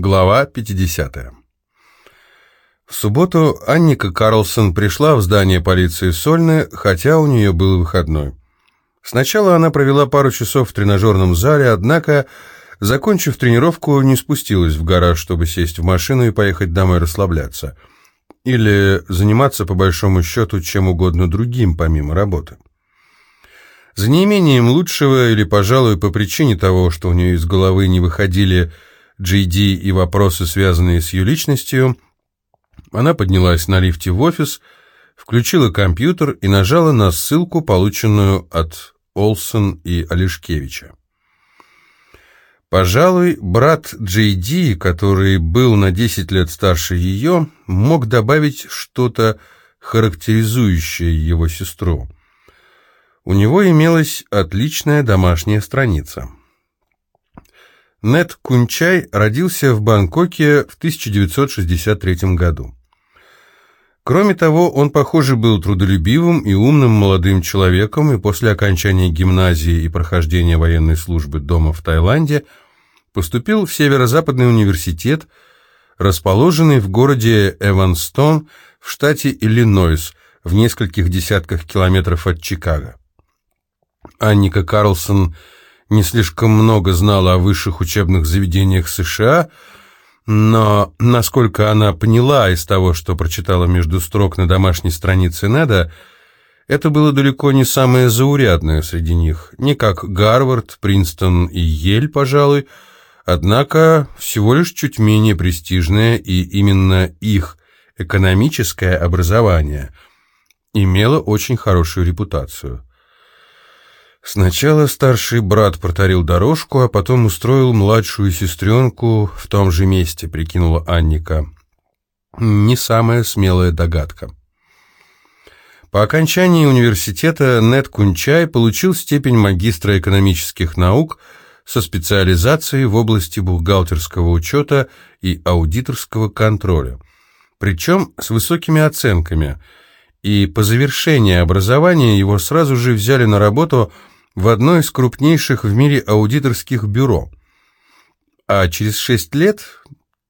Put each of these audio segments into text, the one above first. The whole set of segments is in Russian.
Глава 50. В субботу Анника Карлсон пришла в здание полиции Сольны, хотя у нее был выходной. Сначала она провела пару часов в тренажерном зале, однако, закончив тренировку, не спустилась в гараж, чтобы сесть в машину и поехать домой расслабляться. Или заниматься, по большому счету, чем угодно другим, помимо работы. За неимением лучшего, или, пожалуй, по причине того, что у нее из головы не выходили GD и вопросы, связанные с ее личностью, она поднялась на лифте в офис, включила компьютер и нажала на ссылку, полученную от Олсен и Олешкевича. Пожалуй, брат Джей который был на 10 лет старше ее, мог добавить что-то характеризующее его сестру. У него имелась отличная домашняя страница. Нет Кунчай родился в Бангкоке в 1963 году. Кроме того, он, похоже, был трудолюбивым и умным молодым человеком, и после окончания гимназии и прохождения военной службы дома в Таиланде поступил в Северо-Западный университет, расположенный в городе Эванстон в штате Иллинойс, в нескольких десятках километров от Чикаго. Анника Карлсон не слишком много знала о высших учебных заведениях США, но, насколько она поняла из того, что прочитала между строк на домашней странице Неда, это было далеко не самое заурядное среди них, не как Гарвард, Принстон и Ель, пожалуй, однако всего лишь чуть менее престижное, и именно их экономическое образование имело очень хорошую репутацию. Сначала старший брат протарил дорожку, а потом устроил младшую сестренку в том же месте, прикинула Анника. Не самая смелая догадка. По окончании университета Нед Кунчай получил степень магистра экономических наук со специализацией в области бухгалтерского учета и аудиторского контроля, причем с высокими оценками, и по завершении образования его сразу же взяли на работу – в одно из крупнейших в мире аудиторских бюро. А через шесть лет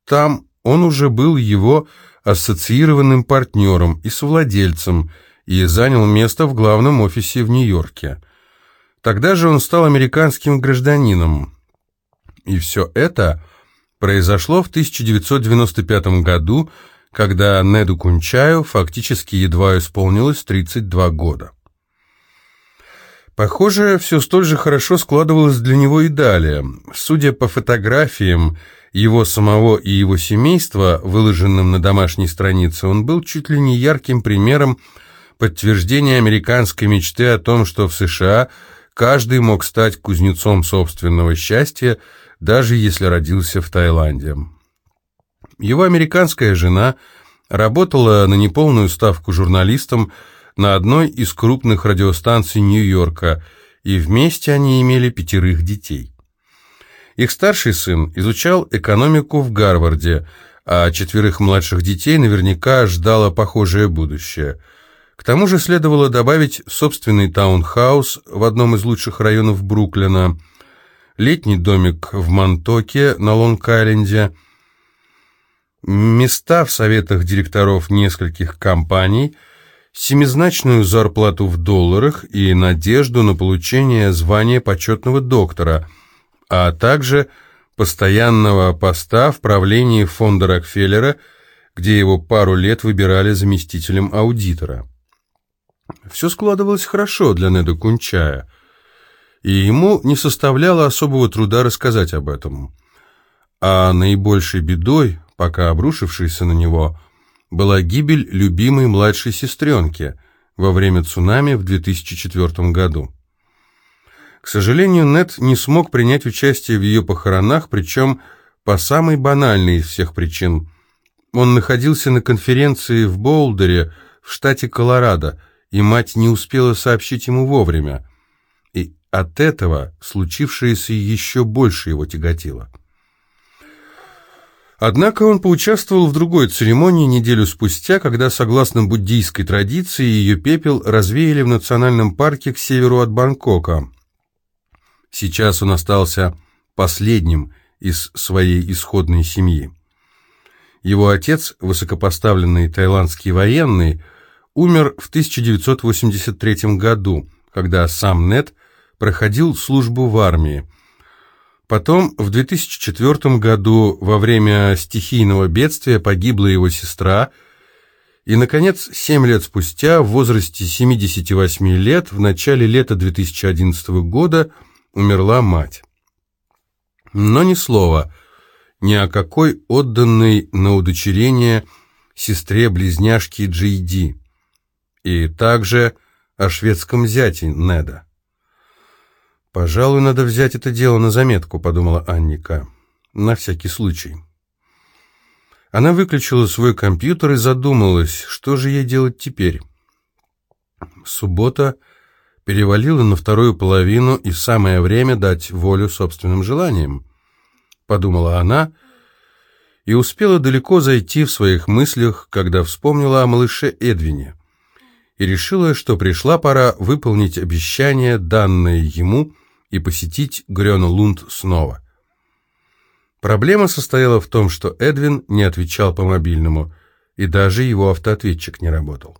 там он уже был его ассоциированным партнером и совладельцем и занял место в главном офисе в Нью-Йорке. Тогда же он стал американским гражданином. И все это произошло в 1995 году, когда Неду Кунчаю фактически едва исполнилось 32 года. Похоже, все столь же хорошо складывалось для него и далее. Судя по фотографиям его самого и его семейства, выложенным на домашней странице, он был чуть ли не ярким примером подтверждения американской мечты о том, что в США каждый мог стать кузнецом собственного счастья, даже если родился в Таиланде. Его американская жена работала на неполную ставку журналистом, на одной из крупных радиостанций Нью-Йорка, и вместе они имели пятерых детей. Их старший сын изучал экономику в Гарварде, а четверых младших детей наверняка ждало похожее будущее. К тому же следовало добавить собственный таунхаус в одном из лучших районов Бруклина, летний домик в Монтоке на Лонг-Айленде, места в советах директоров нескольких компаний – семизначную зарплату в долларах и надежду на получение звания почетного доктора, а также постоянного поста в правлении фонда Рокфеллера, где его пару лет выбирали заместителем аудитора. Все складывалось хорошо для Неда Кунчая, и ему не составляло особого труда рассказать об этом. А наибольшей бедой, пока обрушившейся на него – была гибель любимой младшей сестренки во время цунами в 2004 году. К сожалению, Нет не смог принять участие в ее похоронах, причем по самой банальной из всех причин. Он находился на конференции в Болдере, в штате Колорадо, и мать не успела сообщить ему вовремя. И от этого случившееся еще больше его тяготило. Однако он поучаствовал в другой церемонии неделю спустя, когда, согласно буддийской традиции, ее пепел развеяли в национальном парке к северу от Бангкока. Сейчас он остался последним из своей исходной семьи. Его отец, высокопоставленный таиландский военный, умер в 1983 году, когда сам Нет проходил службу в армии. Потом, в 2004 году, во время стихийного бедствия, погибла его сестра, и, наконец, семь лет спустя, в возрасте 78 лет, в начале лета 2011 года, умерла мать. Но ни слова, ни о какой отданной на удочерение сестре-близняшке Джейди, и также о шведском зяте Неда. «Пожалуй, надо взять это дело на заметку», — подумала Анника. «На всякий случай». Она выключила свой компьютер и задумалась, что же ей делать теперь. Суббота перевалила на вторую половину, и самое время дать волю собственным желаниям, подумала она, и успела далеко зайти в своих мыслях, когда вспомнила о малыше Эдвине, и решила, что пришла пора выполнить обещание, данное ему, и посетить Грёна Лунд снова. Проблема состояла в том, что Эдвин не отвечал по мобильному, и даже его автоответчик не работал.